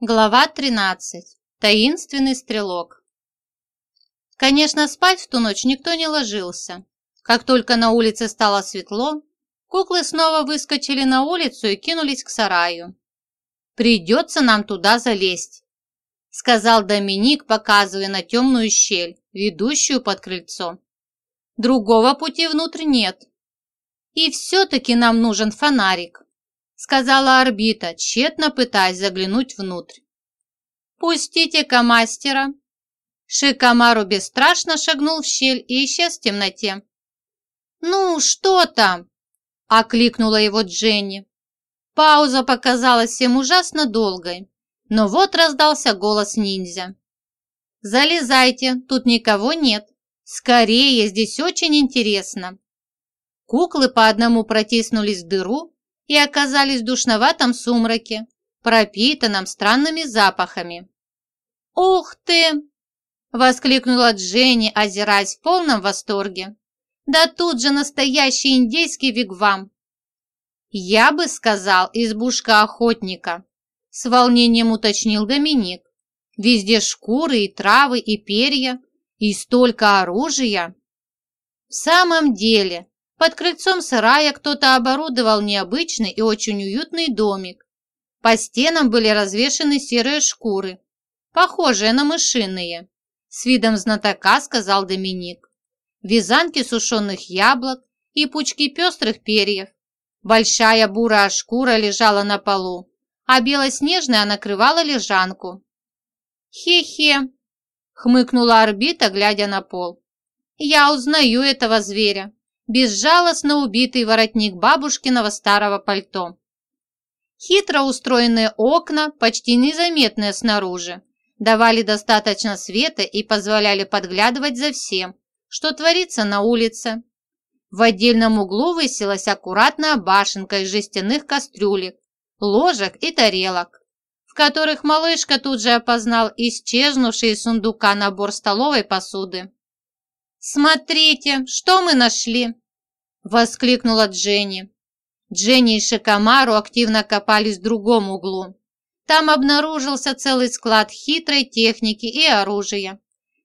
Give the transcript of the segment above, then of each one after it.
Глава 13. Таинственный стрелок. Конечно, спать в ту ночь никто не ложился. Как только на улице стало светло, куклы снова выскочили на улицу и кинулись к сараю. «Придется нам туда залезть», — сказал Доминик, показывая на темную щель, ведущую под крыльцо. «Другого пути внутрь нет. И все-таки нам нужен фонарик» сказала орбита, тщетно пытаясь заглянуть внутрь. «Пустите-ка мастера!» Шикомару бесстрашно шагнул в щель и исчез в темноте. «Ну, что там?» – окликнула его Дженни. Пауза показалась всем ужасно долгой, но вот раздался голос ниндзя. «Залезайте, тут никого нет. Скорее, здесь очень интересно». Куклы по одному протиснулись в дыру и оказались в душноватом сумраке, пропитанном странными запахами. «Ух ты!» – воскликнула Дженни, озираясь в полном восторге. «Да тут же настоящий индейский вигвам!» «Я бы сказал, избушка охотника», – с волнением уточнил Доминик. «Везде шкуры и травы и перья, и столько оружия». «В самом деле, под крыльцом сарая кто-то оборудовал необычный и очень уютный домик. По стенам были развешаны серые шкуры, похожие на мышиные. С видом знатока сказал Доминик. Вязанки сушеных яблок и пучки пестрых перьев. Большая бурая шкура лежала на полу, а белоснежная накрывала лежанку. «Хе-хе!» – хмыкнула орбита, глядя на пол. «Я узнаю этого зверя безжалостно убитый воротник бабушкиного старого пальто. Хитро устроенные окна, почти незаметные снаружи, давали достаточно света и позволяли подглядывать за всем, что творится на улице. В отдельном углу высилась аккуратная башенка из жестяных кастрюлек, ложек и тарелок, в которых малышка тут же опознал исчезнувший из сундука набор столовой посуды. «Смотрите, что мы нашли!» – воскликнула Дженни. Дженни и Шикомару активно копались в другом углу. Там обнаружился целый склад хитрой техники и оружия.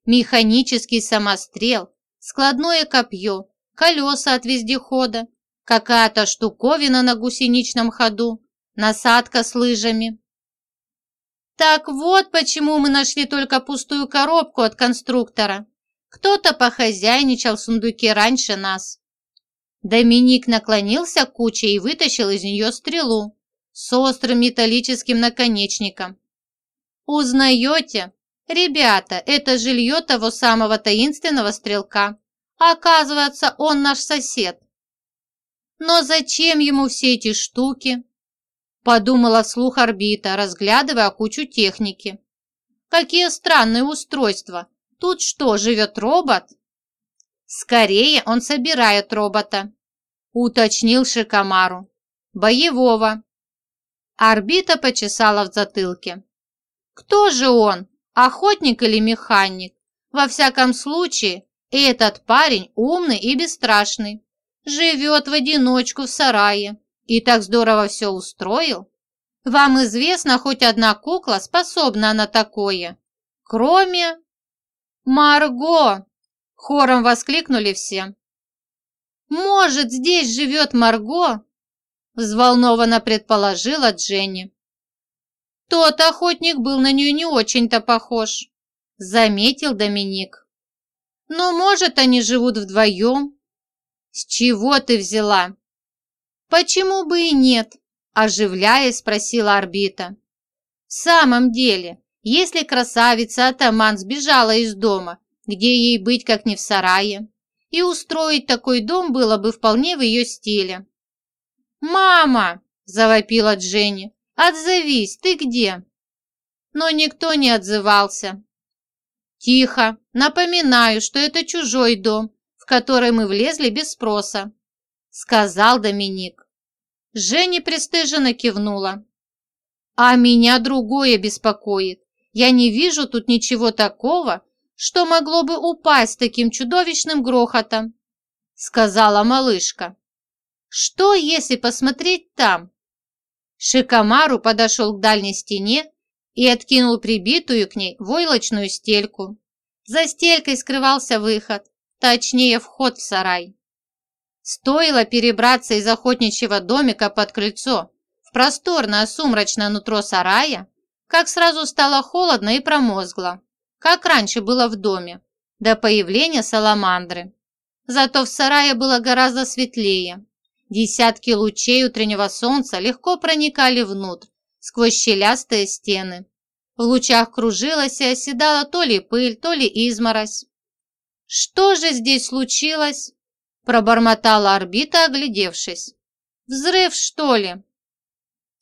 Механический самострел, складное копье, колеса от вездехода, какая-то штуковина на гусеничном ходу, насадка с лыжами. Так вот почему мы нашли только пустую коробку от конструктора. Кто-то похозяйничал в сундуке раньше нас. Доминик наклонился к куче и вытащил из нее стрелу с острым металлическим наконечником. «Узнаете? Ребята, это жилье того самого таинственного стрелка. Оказывается, он наш сосед». «Но зачем ему все эти штуки?» Подумала вслух орбита, разглядывая кучу техники. «Какие странные устройства! Тут что, живет робот?» «Скорее он собирает робота», — уточнил Шикомару. «Боевого». Орбита почесала в затылке. «Кто же он? Охотник или механик? Во всяком случае, этот парень умный и бесстрашный. Живет в одиночку в сарае и так здорово все устроил. Вам известно хоть одна кукла, способна на такое? Кроме «Марго!» – хором воскликнули все. «Может, здесь живет Марго?» – взволнованно предположила Дженни. «Тот охотник был на нее не очень-то похож», – заметил Доминик. «Но, может, они живут вдвоем?» «С чего ты взяла?» «Почему бы и нет?» – оживляясь, спросила орбита. «В самом деле, если красавица-атаман сбежала из дома, где ей быть, как не в сарае, и устроить такой дом было бы вполне в ее стиле. «Мама!» – завопила Дженни. «Отзовись, ты где?» Но никто не отзывался. «Тихо! Напоминаю, что это чужой дом, в который мы влезли без спроса», – сказал Доминик. Женя пристыженно кивнула. «А меня другое беспокоит. Я не вижу тут ничего такого, что могло бы упасть таким чудовищным грохотом, сказала малышка. Что, если посмотреть там? Шикомару подошел к дальней стене и откинул прибитую к ней войлочную стельку. За стелькой скрывался выход, точнее вход в сарай. Стоило перебраться из охотничьего домика под крыльцо в просторное сумрачное нутро сарая, как сразу стало холодно и промозгло, как раньше было в доме, до появления саламандры. Зато в сарае было гораздо светлее. Десятки лучей утреннего солнца легко проникали внутрь, сквозь щелястые стены. В лучах кружилась и оседала то ли пыль, то ли изморозь. «Что же здесь случилось?» – пробормотала орбита, оглядевшись. «Взрыв, что ли?»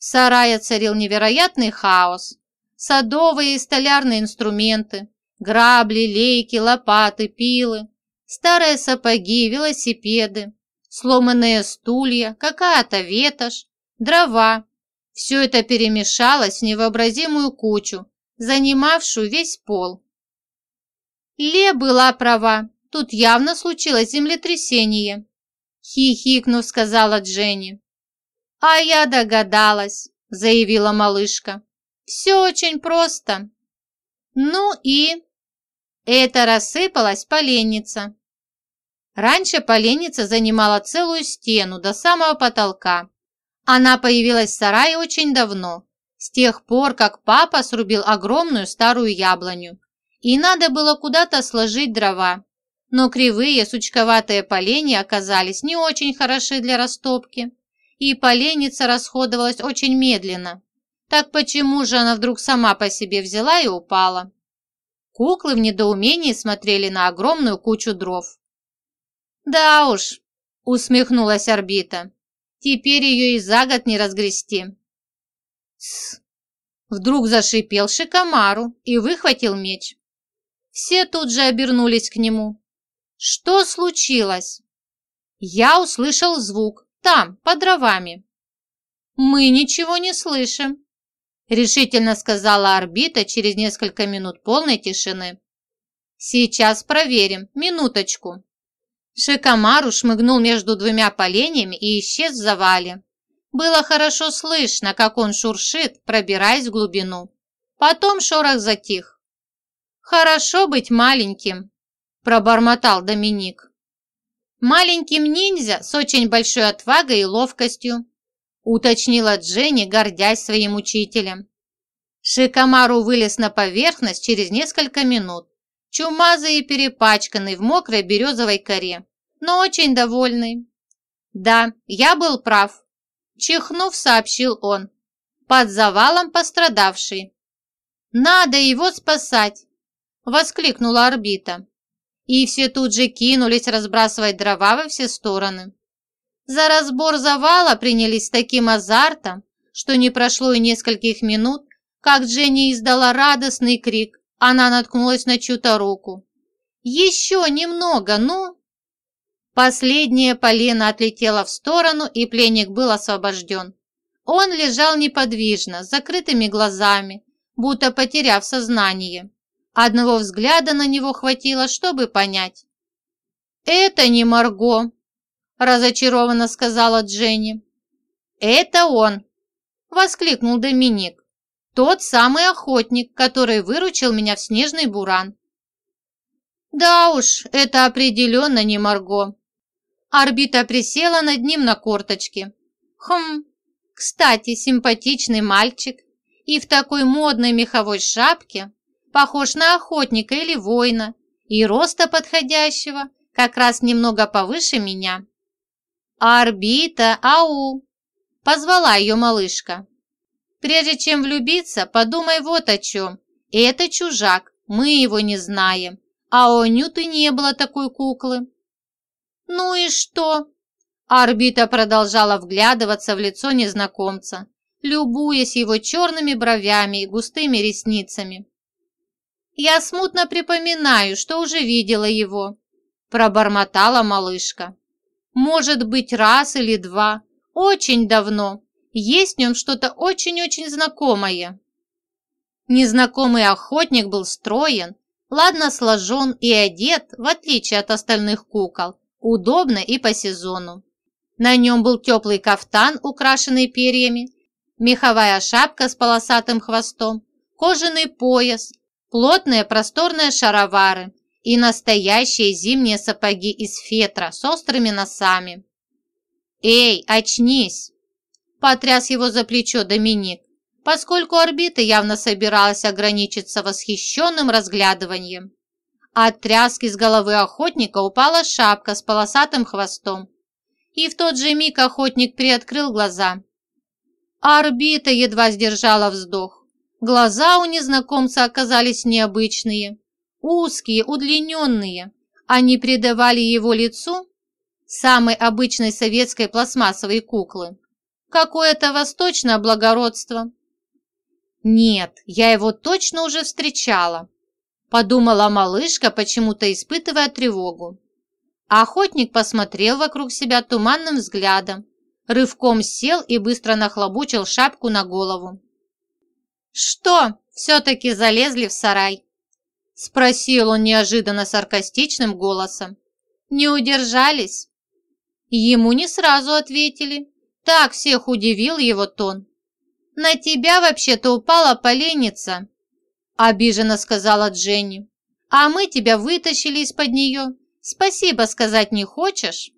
В сарае царил невероятный хаос. Садовые и столярные инструменты, грабли, лейки, лопаты, пилы, старые сапоги, велосипеды, сломанные стулья, какая-то ветошь, дрова. Все это перемешалось в невообразимую кучу, занимавшую весь пол. Ле была права, тут явно случилось землетрясение. Хихикнув, сказала Дженни. «А я догадалась», – заявила малышка. «Все очень просто». «Ну и...» Это рассыпалась поленница. Раньше поленница занимала целую стену до самого потолка. Она появилась в сарае очень давно, с тех пор, как папа срубил огромную старую яблоню. И надо было куда-то сложить дрова. Но кривые сучковатые поленья оказались не очень хороши для растопки, и поленница расходовалась очень медленно. Так почему же она вдруг сама по себе взяла и упала? Куклы в недоумении смотрели на огромную кучу дров. «Да уж», – усмехнулась орбита, – «теперь ее и за год не разгрести». «Тсс!» Вдруг зашипел Шикомару и выхватил меч. Все тут же обернулись к нему. «Что случилось?» Я услышал звук, там, под дровами. «Мы ничего не слышим», – решительно сказала орбита через несколько минут полной тишины. «Сейчас проверим, минуточку». Шикомару шмыгнул между двумя поленьями и исчез в завале. Было хорошо слышно, как он шуршит, пробираясь в глубину. Потом шорох затих. «Хорошо быть маленьким», – пробормотал Доминик. «Маленьким ниндзя с очень большой отвагой и ловкостью», – уточнила Дженни, гордясь своим учителем. Шикомару вылез на поверхность через несколько минут чумазый и перепачканный в мокрой березовой коре, но очень довольный. Да, я был прав. Чихнув, сообщил он. Под завалом пострадавший. Надо его спасать, воскликнула орбита. И все тут же кинулись разбрасывать дрова во все стороны. За разбор завала принялись с таким азартом, что не прошло и нескольких минут, как Дженни издала радостный крик она наткнулась на чью-то руку. «Еще немного, ну!» Последнее полено отлетело в сторону, и пленник был освобожден. Он лежал неподвижно, с закрытыми глазами, будто потеряв сознание. Одного взгляда на него хватило, чтобы понять. «Это не Марго», – разочарованно сказала Дженни. «Это он», – воскликнул Доминик. Тот самый охотник, который выручил меня в снежный буран. Да уж, это определенно не Марго. Орбита присела над ним на корточки. Хм, кстати, симпатичный мальчик. И в такой модной меховой шапке. Похож на охотника или воина. И роста подходящего, как раз немного повыше меня. «Орбита, ау!» – позвала ее малышка. Прежде чем влюбиться, подумай вот о чем. Это чужак, мы его не знаем. А у Нюты не было такой куклы. Ну и что? Орбита продолжала вглядываться в лицо незнакомца, любуясь его черными бровями и густыми ресницами. «Я смутно припоминаю, что уже видела его», – пробормотала малышка. «Может быть, раз или два. Очень давно. Есть в нем что-то очень-очень знакомое. Незнакомый охотник был строен, ладно сложен и одет, в отличие от остальных кукол, удобно и по сезону. На нем был теплый кафтан, украшенный перьями, меховая шапка с полосатым хвостом, кожаный пояс, плотные просторные шаровары и настоящие зимние сапоги из фетра с острыми носами. «Эй, очнись!» – потряс его за плечо Доминик, поскольку орбита явно собиралась ограничиться восхищенным разглядыванием. От тряски с головы охотника упала шапка с полосатым хвостом, и в тот же миг охотник приоткрыл глаза. Орбита едва сдержала вздох. Глаза у незнакомца оказались необычные, узкие, удлиненные. Они придавали его лицу самой обычной советской пластмассовой куклы какое-то восточное благородство. Нет, я его точно уже встречала, подумала малышка, почему-то испытывая тревогу. Охотник посмотрел вокруг себя туманным взглядом, рывком сел и быстро нахлобучил шапку на голову. «Что, все-таки залезли в сарай?» Спросил он неожиданно саркастичным голосом. «Не удержались?» Ему не сразу ответили. Так всех удивил его тон. «На тебя вообще-то упала поленница», обиженно сказала Дженни. «А мы тебя вытащили из-под нее. Спасибо сказать не хочешь?»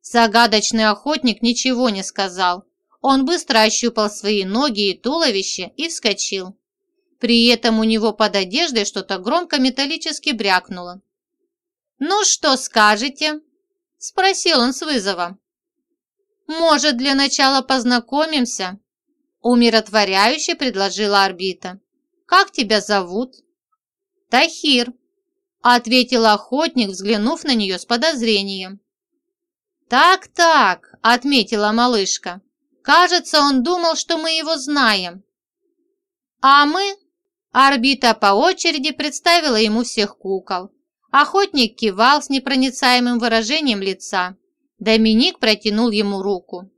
Загадочный охотник ничего не сказал. Он быстро ощупал свои ноги и туловище и вскочил. При этом у него под одеждой что-то громко металлически брякнуло. «Ну что скажете?» – спросил он с вызовом. «Может, для начала познакомимся?» – умиротворяюще предложила орбита. «Как тебя зовут?» «Тахир», – ответил охотник, взглянув на нее с подозрением. «Так-так», – отметила малышка. «Кажется, он думал, что мы его знаем». «А мы?» Орбита по очереди представила ему всех кукол. Охотник кивал с непроницаемым выражением лица. Доминик протянул ему руку.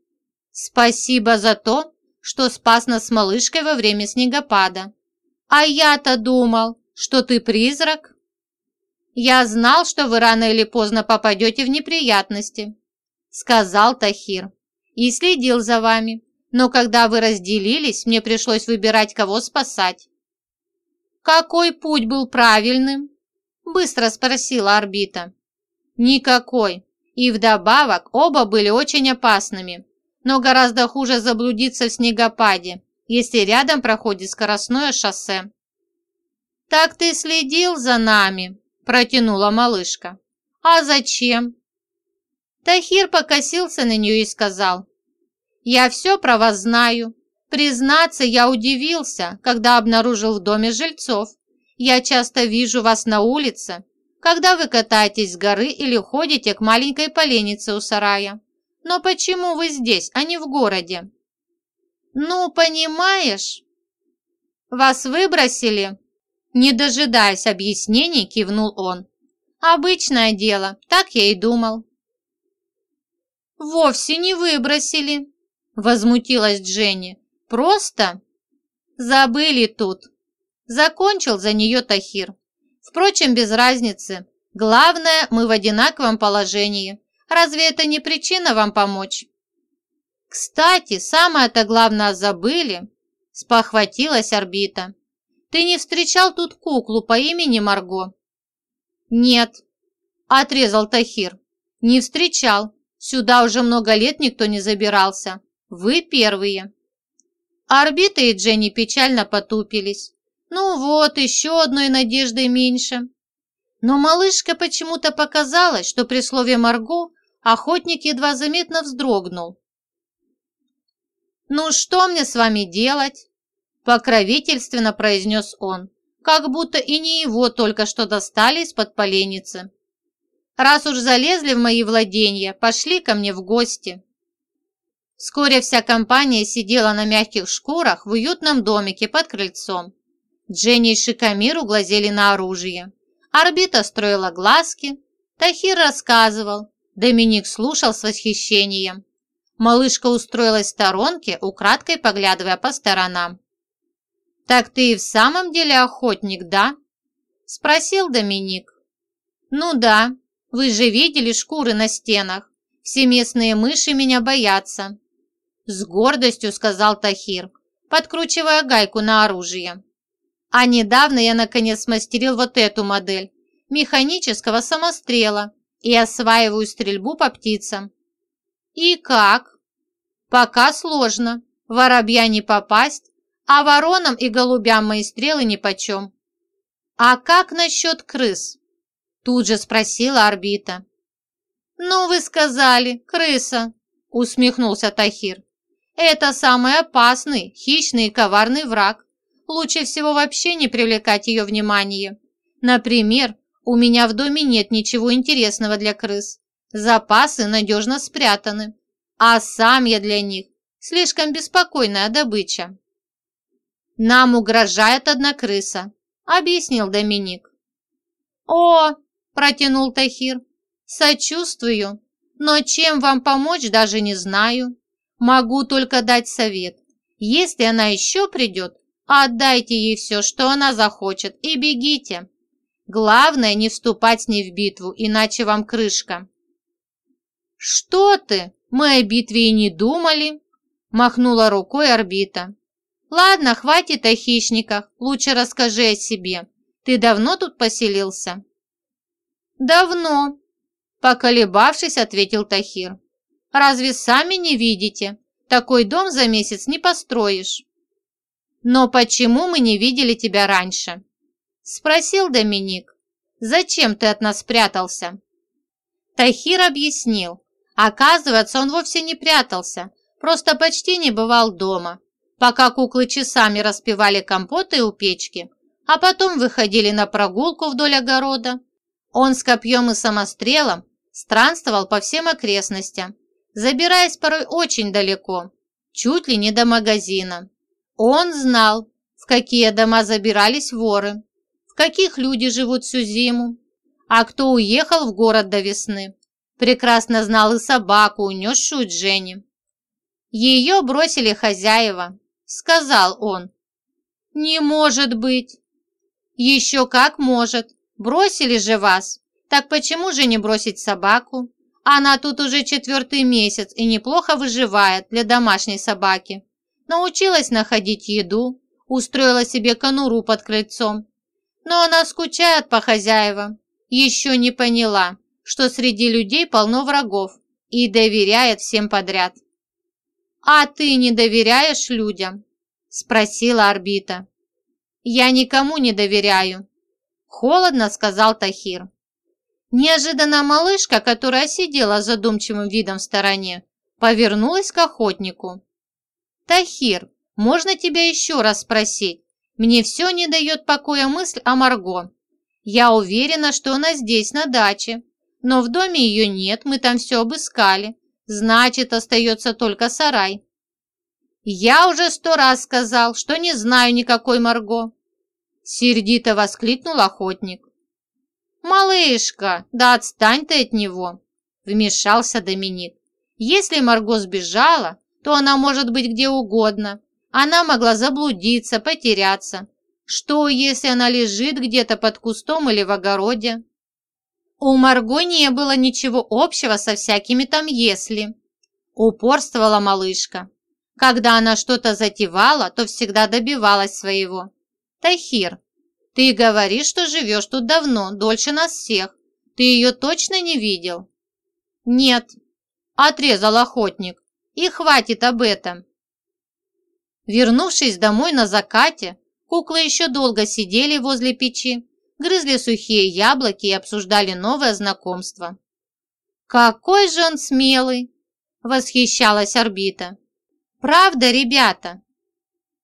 «Спасибо за то, что спас нас с малышкой во время снегопада. А я-то думал, что ты призрак». «Я знал, что вы рано или поздно попадете в неприятности», сказал Тахир. «И следил за вами. Но когда вы разделились, мне пришлось выбирать, кого спасать». «Какой путь был правильным?» Быстро спросила орбита. «Никакой. И вдобавок оба были очень опасными. Но гораздо хуже заблудиться в снегопаде, если рядом проходит скоростное шоссе». «Так ты следил за нами?» – протянула малышка. «А зачем?» Тахир покосился на нее и сказал, «Я все про вас знаю. Признаться, я удивился, когда обнаружил в доме жильцов. Я часто вижу вас на улице, когда вы катаетесь с горы или ходите к маленькой поленнице у сарая. Но почему вы здесь, а не в городе?» «Ну, понимаешь...» «Вас выбросили?» Не дожидаясь объяснений, кивнул он. «Обычное дело, так я и думал». «Вовсе не выбросили», – возмутилась Дженни. «Просто забыли тут». Закончил за нее Тахир. Впрочем, без разницы. Главное, мы в одинаковом положении. Разве это не причина вам помочь? Кстати, самое-то главное забыли, спохватилась орбита. Ты не встречал тут куклу по имени Марго? Нет, отрезал Тахир. Не встречал. Сюда уже много лет никто не забирался. Вы первые. Орбита и Дженни печально потупились. Ну вот, еще одной надеждой меньше. Но малышка почему-то показалось, что при слове «Марго» охотник едва заметно вздрогнул. «Ну что мне с вами делать?» – покровительственно произнес он, как будто и не его только что достали из-под поленницы. Раз уж залезли в мои владения, пошли ко мне в гости. Вскоре вся компания сидела на мягких шкурах в уютном домике под крыльцом. Дженни и Шикамир углазели на оружие. Орбита строила глазки. Тахир рассказывал. Доминик слушал с восхищением. Малышка устроилась в сторонке, украдкой поглядывая по сторонам. «Так ты и в самом деле охотник, да?» Спросил Доминик. «Ну да, вы же видели шкуры на стенах. Все местные мыши меня боятся». С гордостью сказал Тахир, подкручивая гайку на оружие. А недавно я наконец смастерил вот эту модель механического самострела и осваиваю стрельбу по птицам. И как? Пока сложно. Воробья не попасть, а воронам и голубям мои стрелы нипочем. А как насчет крыс? Тут же спросила орбита. «Ну, вы сказали, крыса», – усмехнулся Тахир. «Это самый опасный, хищный и коварный враг. Лучше всего вообще не привлекать ее внимание. Например, у меня в доме нет ничего интересного для крыс. Запасы надежно спрятаны, а сам я для них слишком беспокойная добыча. «Нам угрожает одна крыса», — объяснил Доминик. «О!» – протянул Тахир. «Сочувствую, но чем вам помочь, даже не знаю. Могу только дать совет. Если она еще придет, отдайте ей все, что она захочет, и бегите. Главное, не вступать с ней в битву, иначе вам крышка». «Что ты? Мы о битве и не думали», – махнула рукой орбита. «Ладно, хватит о хищниках, лучше расскажи о себе. Ты давно тут поселился?» «Давно», – поколебавшись, ответил Тахир. «Разве сами не видите? Такой дом за месяц не построишь». «Но почему мы не видели тебя раньше?» – спросил Доминик. «Зачем ты от нас прятался?» Тахир объяснил. Оказывается, он вовсе не прятался, просто почти не бывал дома, пока куклы часами распивали компоты у печки, а потом выходили на прогулку вдоль огорода он с копьем и самострелом странствовал по всем окрестностям, забираясь порой очень далеко, чуть ли не до магазина. Он знал, в какие дома забирались воры, в каких люди живут всю зиму, а кто уехал в город до весны. Прекрасно знал и собаку, унесшую Дженни. Ее бросили хозяева, сказал он. Не может быть. Еще как может. Бросили же вас. Так почему же не бросить собаку? Она тут уже четвертый месяц и неплохо выживает для домашней собаки. Научилась находить еду, устроила себе конуру под крыльцом. Но она скучает по хозяевам. Еще не поняла, что среди людей полно врагов и доверяет всем подряд. «А ты не доверяешь людям?» – спросила орбита. «Я никому не доверяю», Холодно сказал Тахир. Неожиданно малышка, которая сидела задумчивым видом в стороне, повернулась к охотнику. «Тахир, можно тебя еще раз спросить? Мне все не дает покоя мысль о Марго. Я уверена, что она здесь, на даче. Но в доме ее нет, мы там все обыскали. Значит, остается только сарай». «Я уже сто раз сказал, что не знаю никакой Марго. Сердито воскликнул охотник. «Малышка, да отстань ты от него!» Вмешался Доминик. «Если Марго сбежала, то она может быть где угодно. Она могла заблудиться, потеряться. Что, если она лежит где-то под кустом или в огороде?» У Марго не было ничего общего со всякими там «если». Упорствовала малышка. Когда она что-то затевала, то всегда добивалась своего. «Тахир, ты говоришь, что живешь тут давно, дольше нас всех. Ты ее точно не видел?» «Нет», – отрезал охотник. «И хватит об этом». Вернувшись домой на закате, куклы еще долго сидели возле печи, грызли сухие яблоки и обсуждали новое знакомство. «Какой же он смелый!» – восхищалась орбита. «Правда, ребята?»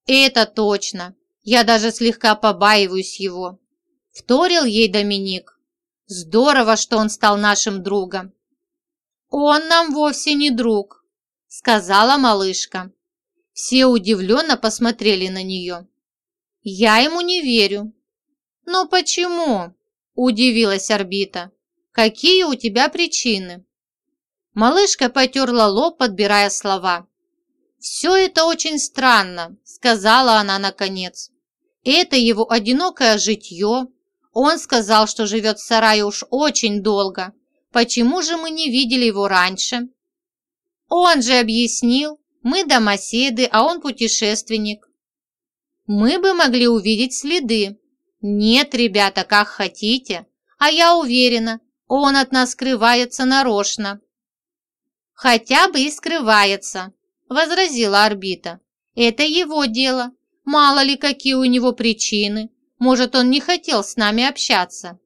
«Это точно!» Я даже слегка побаиваюсь его. Вторил ей Доминик. Здорово, что он стал нашим другом. Он нам вовсе не друг, сказала малышка. Все удивленно посмотрели на нее. Я ему не верю. Но почему? Удивилась орбита. Какие у тебя причины? Малышка потерла лоб, подбирая слова. «Все это очень странно», — сказала она наконец. Это его одинокое житье. Он сказал, что живет в сарае уж очень долго. Почему же мы не видели его раньше? Он же объяснил, мы домоседы, а он путешественник. Мы бы могли увидеть следы. Нет, ребята, как хотите. А я уверена, он от нас скрывается нарочно. Хотя бы и скрывается, возразила орбита. Это его дело. Мало ли, какие у него причины. Может, он не хотел с нами общаться.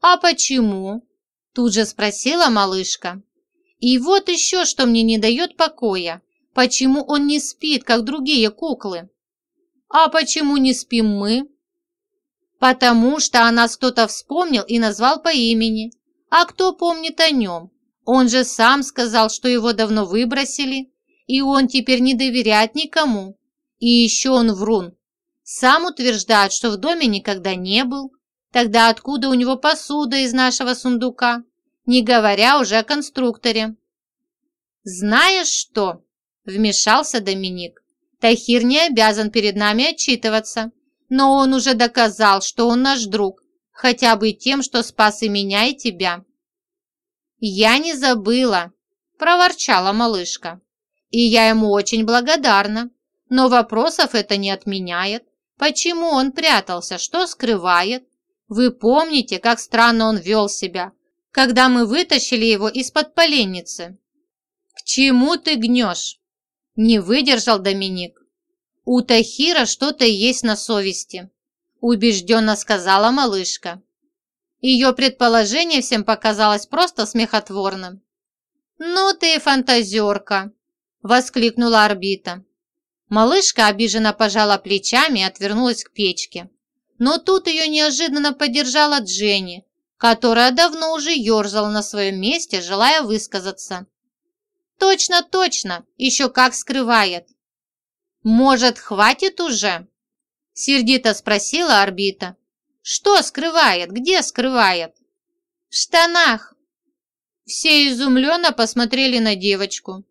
А почему? Тут же спросила малышка. И вот еще что мне не дает покоя. Почему он не спит, как другие куклы? А почему не спим мы? Потому что о нас кто-то вспомнил и назвал по имени. А кто помнит о нем? Он же сам сказал, что его давно выбросили, и он теперь не доверяет никому. И еще он врун. Сам утверждает, что в доме никогда не был. Тогда откуда у него посуда из нашего сундука? Не говоря уже о конструкторе. «Знаешь что?» – вмешался Доминик. «Тахир не обязан перед нами отчитываться, но он уже доказал, что он наш друг, хотя бы тем, что спас и меня, и тебя». «Я не забыла», – проворчала малышка. «И я ему очень благодарна, но вопросов это не отменяет. Почему он прятался, что скрывает? Вы помните, как странно он вел себя, когда мы вытащили его из-под поленницы?» «К чему ты гнешь?» – не выдержал Доминик. «У Тахира что-то есть на совести», – убежденно сказала малышка. Ее предположение всем показалось просто смехотворным. «Ну ты фантазерка!» – воскликнула орбита. Малышка обиженно пожала плечами и отвернулась к печке. Но тут ее неожиданно поддержала Дженни, которая давно уже ерзала на своем месте, желая высказаться. «Точно, точно, еще как скрывает!» «Может, хватит уже?» Сердито спросила орбита. «Что скрывает? Где скрывает?» «В штанах!» Все изумленно посмотрели на девочку.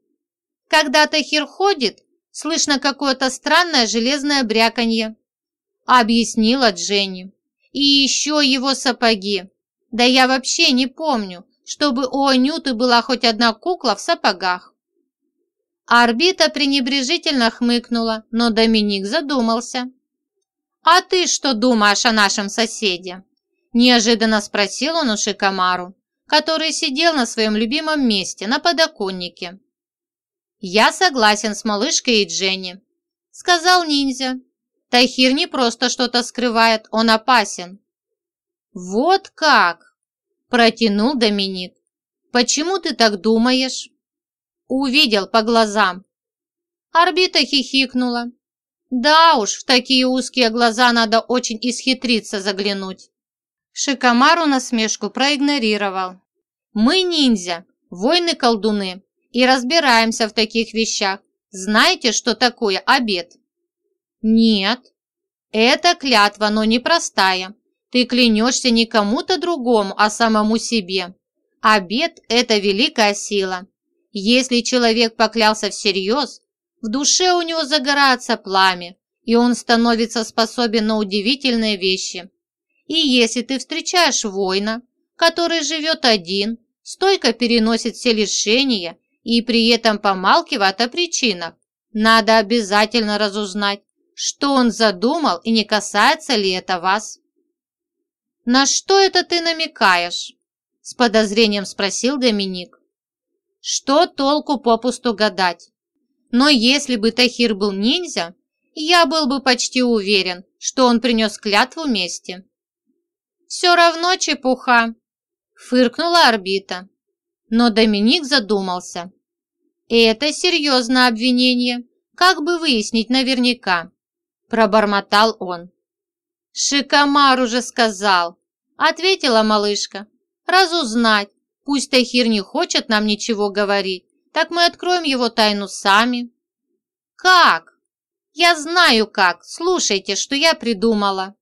Когда Тахир ходит, слышно какое-то странное железное бряканье. Объяснила Дженни. И еще его сапоги. Да я вообще не помню, чтобы у Анюты была хоть одна кукла в сапогах. Орбита пренебрежительно хмыкнула, но Доминик задумался. «А ты что думаешь о нашем соседе?» Неожиданно спросил он у Шикамару, который сидел на своем любимом месте, на подоконнике. «Я согласен с малышкой и Дженни», — сказал ниндзя. «Тахир не просто что-то скрывает, он опасен». «Вот как!» Протянул Доминик. «Почему ты так думаешь?» Увидел по глазам. Орбита хихикнула. «Да уж, в такие узкие глаза надо очень исхитриться заглянуть». Шикомару насмешку проигнорировал. «Мы ниндзя, воины-колдуны, и разбираемся в таких вещах. Знаете, что такое обед?» «Нет». «Это клятва, но непростая. Ты клянешься не кому-то другому, а самому себе. Обед – это великая сила. Если человек поклялся всерьез, в душе у него загорается пламя, и он становится способен на удивительные вещи. И если ты встречаешь воина, который живет один, стойко переносит все лишения и при этом помалкивает о причинах, надо обязательно разузнать, что он задумал и не касается ли это вас. «На что это ты намекаешь?» – с подозрением спросил Доминик. «Что толку попусту гадать? Но если бы Тахир был ниндзя, я был бы почти уверен, что он принес клятву мести». «Все равно чепуха», – фыркнула орбита. Но Доминик задумался. «Это серьезное обвинение. Как бы выяснить наверняка?» – пробормотал он. «Шикомар уже сказал», – ответила малышка. «Разузнать. Пусть Тахир не хочет нам ничего говорить, так мы откроем его тайну сами». «Как?» «Я знаю как. Слушайте, что я придумала».